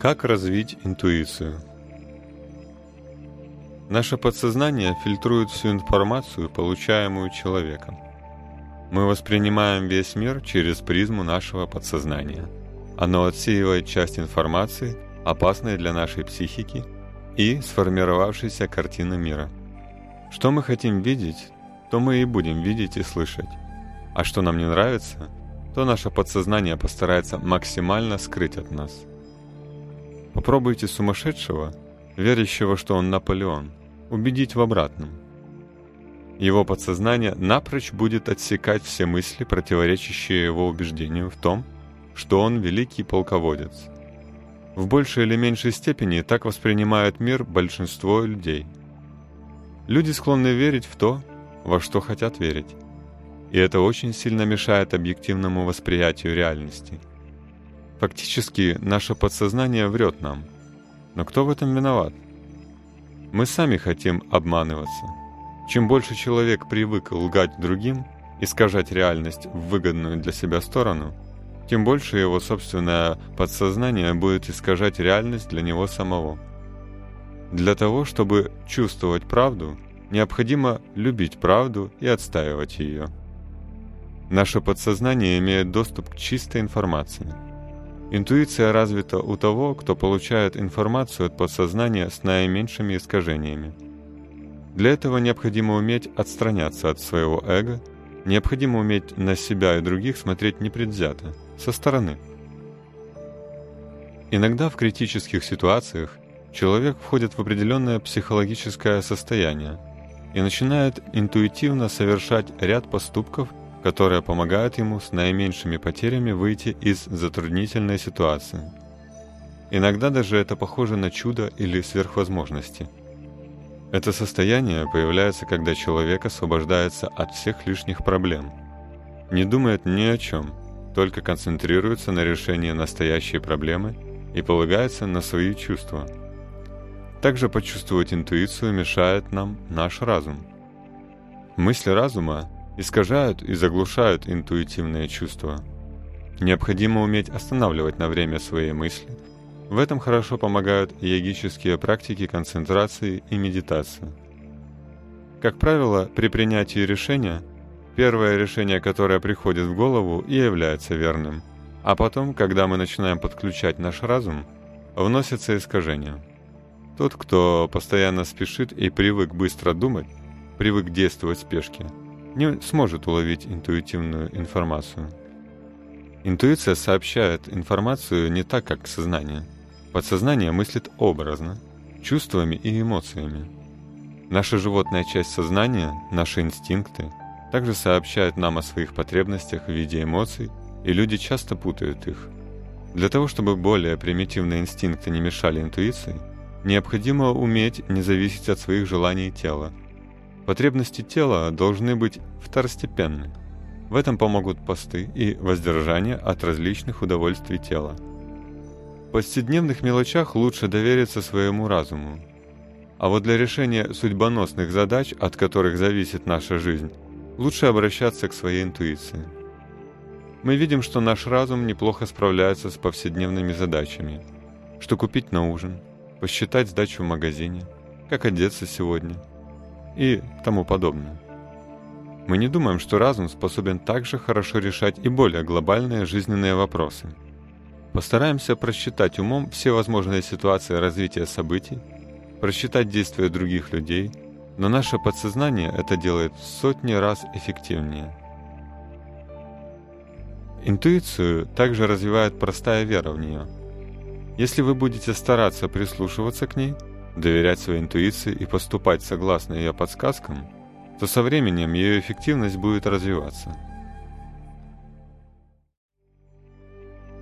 Как развить интуицию? Наше подсознание фильтрует всю информацию, получаемую человеком. Мы воспринимаем весь мир через призму нашего подсознания. Оно отсеивает часть информации, опасной для нашей психики и сформировавшейся картины мира. Что мы хотим видеть, то мы и будем видеть и слышать. А что нам не нравится, то наше подсознание постарается максимально скрыть от нас – Попробуйте сумасшедшего, верящего, что он Наполеон, убедить в обратном. Его подсознание напрочь будет отсекать все мысли, противоречащие его убеждению в том, что он великий полководец. В большей или меньшей степени так воспринимают мир большинство людей. Люди склонны верить в то, во что хотят верить. И это очень сильно мешает объективному восприятию реальности – Фактически, наше подсознание врет нам. Но кто в этом виноват? Мы сами хотим обманываться. Чем больше человек привык лгать другим, искажать реальность в выгодную для себя сторону, тем больше его собственное подсознание будет искажать реальность для него самого. Для того, чтобы чувствовать правду, необходимо любить правду и отстаивать ее. Наше подсознание имеет доступ к чистой информации – Интуиция развита у того, кто получает информацию от подсознания с наименьшими искажениями. Для этого необходимо уметь отстраняться от своего эго, необходимо уметь на себя и других смотреть непредвзято, со стороны. Иногда в критических ситуациях человек входит в определенное психологическое состояние и начинает интуитивно совершать ряд поступков, которая помогает ему с наименьшими потерями выйти из затруднительной ситуации. Иногда даже это похоже на чудо или сверхвозможности. Это состояние появляется, когда человек освобождается от всех лишних проблем, не думает ни о чем, только концентрируется на решении настоящей проблемы и полагается на свои чувства. Также почувствовать интуицию мешает нам наш разум. Мысли разума искажают и заглушают интуитивные чувства. Необходимо уметь останавливать на время свои мысли. В этом хорошо помогают йогические практики концентрации и медитации. Как правило, при принятии решения, первое решение, которое приходит в голову, и является верным. А потом, когда мы начинаем подключать наш разум, вносятся искажения. Тот, кто постоянно спешит и привык быстро думать, привык действовать в спешке – не сможет уловить интуитивную информацию. Интуиция сообщает информацию не так, как сознание. Подсознание мыслит образно, чувствами и эмоциями. Наша животная часть сознания, наши инстинкты, также сообщают нам о своих потребностях в виде эмоций, и люди часто путают их. Для того, чтобы более примитивные инстинкты не мешали интуиции, необходимо уметь не зависеть от своих желаний тела – Потребности тела должны быть второстепенны. В этом помогут посты и воздержание от различных удовольствий тела. В повседневных мелочах лучше довериться своему разуму. А вот для решения судьбоносных задач, от которых зависит наша жизнь, лучше обращаться к своей интуиции. Мы видим, что наш разум неплохо справляется с повседневными задачами. Что купить на ужин, посчитать сдачу в магазине, как одеться сегодня – и тому подобное. Мы не думаем, что разум способен также хорошо решать и более глобальные жизненные вопросы. Постараемся просчитать умом все возможные ситуации развития событий, просчитать действия других людей, но наше подсознание это делает в сотни раз эффективнее. Интуицию также развивает простая вера в нее. Если вы будете стараться прислушиваться к ней – доверять своей интуиции и поступать согласно ее подсказкам, то со временем ее эффективность будет развиваться –